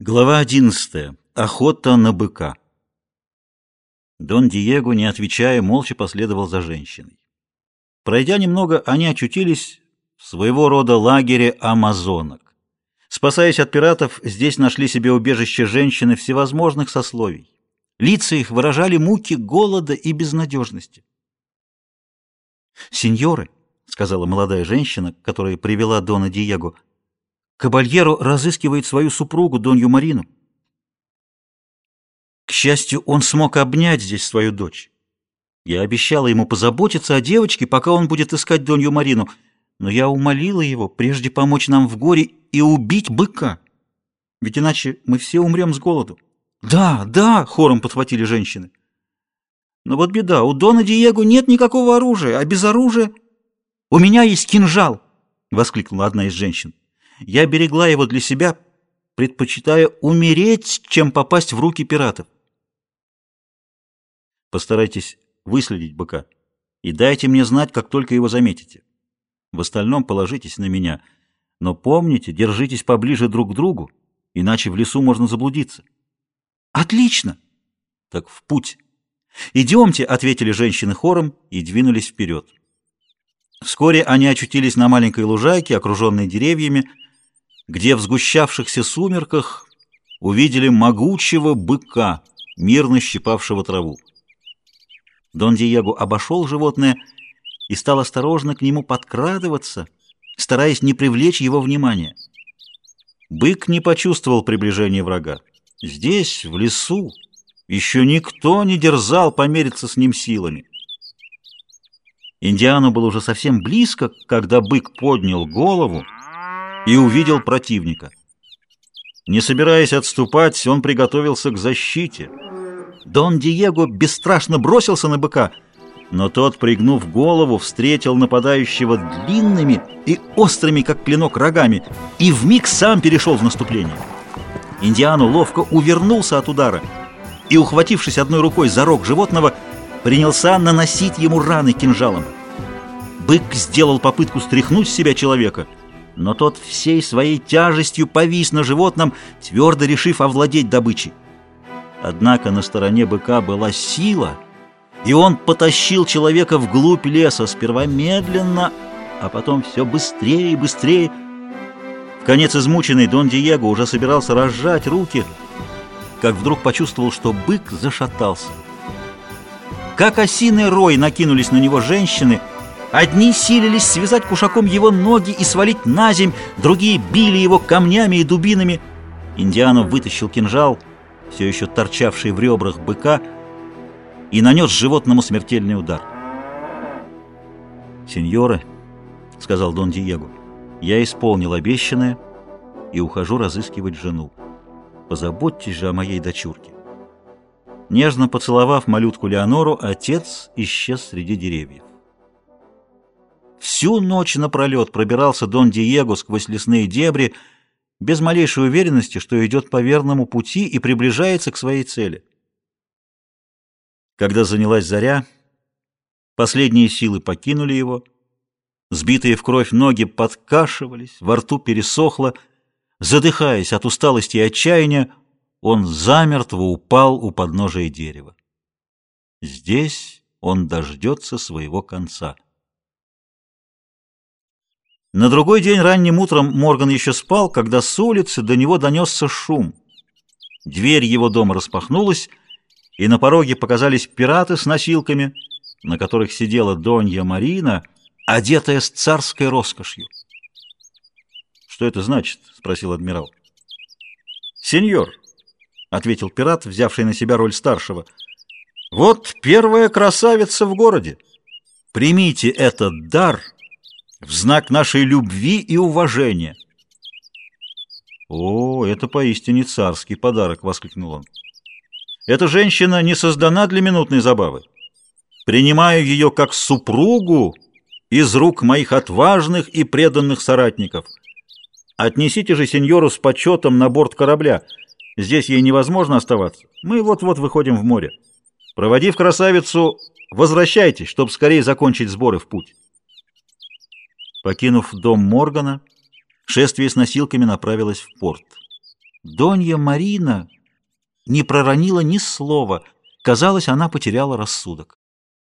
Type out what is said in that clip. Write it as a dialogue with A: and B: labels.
A: Глава 11. Охота на быка. Дон Диего, не отвечая, молча последовал за женщиной. Пройдя немного, они очутились в своего рода лагере амазонок. Спасаясь от пиратов, здесь нашли себе убежище женщины всевозможных сословий. Лица их выражали муки голода и безнадежности. «Сеньоры», — сказала молодая женщина, которая привела Дона Диего, — Кабальеро разыскивает свою супругу, Донью Марину. К счастью, он смог обнять здесь свою дочь. Я обещала ему позаботиться о девочке, пока он будет искать Донью Марину, но я умолила его прежде помочь нам в горе и убить быка. Ведь иначе мы все умрем с голоду. Да, да, хором подхватили женщины. Но вот беда, у Дона Диего нет никакого оружия, а без оружия... У меня есть кинжал, воскликнула одна из женщин. Я берегла его для себя, предпочитая умереть, чем попасть в руки пиратов. Постарайтесь выследить быка и дайте мне знать, как только его заметите. В остальном положитесь на меня, но помните, держитесь поближе друг к другу, иначе в лесу можно заблудиться. Отлично! Так в путь. Идемте, ответили женщины хором и двинулись вперед. Вскоре они очутились на маленькой лужайке, окруженной деревьями, где в сгущавшихся сумерках увидели могучего быка, мирно щипавшего траву. Дон Диего обошел животное и стал осторожно к нему подкрадываться, стараясь не привлечь его внимания. Бык не почувствовал приближения врага. Здесь, в лесу, еще никто не дерзал помериться с ним силами. Индиану был уже совсем близко, когда бык поднял голову и увидел противника. Не собираясь отступать, он приготовился к защите. Дон Диего бесстрашно бросился на быка, но тот, пригнув голову, встретил нападающего длинными и острыми, как клинок, рогами, и вмиг сам перешел в наступление. Индиану ловко увернулся от удара и, ухватившись одной рукой за рог животного, принялся наносить ему раны кинжалом. Бык сделал попытку стряхнуть с себя человека — но тот всей своей тяжестью повис на животном, твердо решив овладеть добычей. Однако на стороне быка была сила, и он потащил человека вглубь леса, сперва медленно, а потом все быстрее и быстрее. В конец измученный Дон Диего уже собирался разжать руки, как вдруг почувствовал, что бык зашатался. Как осиный рой накинулись на него женщины — Одни силились связать кушаком его ноги и свалить на земь, другие били его камнями и дубинами. Индиана вытащил кинжал, все еще торчавший в ребрах быка, и нанес животному смертельный удар. «Сеньоры», — сказал Дон Диего, — «я исполнил обещанное и ухожу разыскивать жену. Позаботьтесь же о моей дочурке». Нежно поцеловав малютку Леонору, отец исчез среди деревьев. Всю ночь напролет пробирался Дон Диего сквозь лесные дебри, без малейшей уверенности, что идет по верному пути и приближается к своей цели. Когда занялась заря, последние силы покинули его, сбитые в кровь ноги подкашивались, во рту пересохло, задыхаясь от усталости и отчаяния, он замертво упал у подножия дерева. Здесь он дождется своего конца. На другой день ранним утром Морган еще спал, когда с улицы до него донесся шум. Дверь его дома распахнулась, и на пороге показались пираты с носилками, на которых сидела Донья Марина, одетая с царской роскошью. «Что это значит?» — спросил адмирал. «Сеньор», — ответил пират, взявший на себя роль старшего, — «вот первая красавица в городе. Примите этот дар» в знак нашей любви и уважения. «О, это поистине царский подарок!» — воскликнул он. «Эта женщина не создана для минутной забавы. Принимаю ее как супругу из рук моих отважных и преданных соратников. Отнесите же сеньору с почетом на борт корабля. Здесь ей невозможно оставаться. Мы вот-вот выходим в море. Проводив красавицу, возвращайтесь, чтобы скорее закончить сборы в путь». Покинув дом Моргана, шествие с носилками направилось в порт. Донья Марина не проронила ни слова. Казалось, она потеряла рассудок.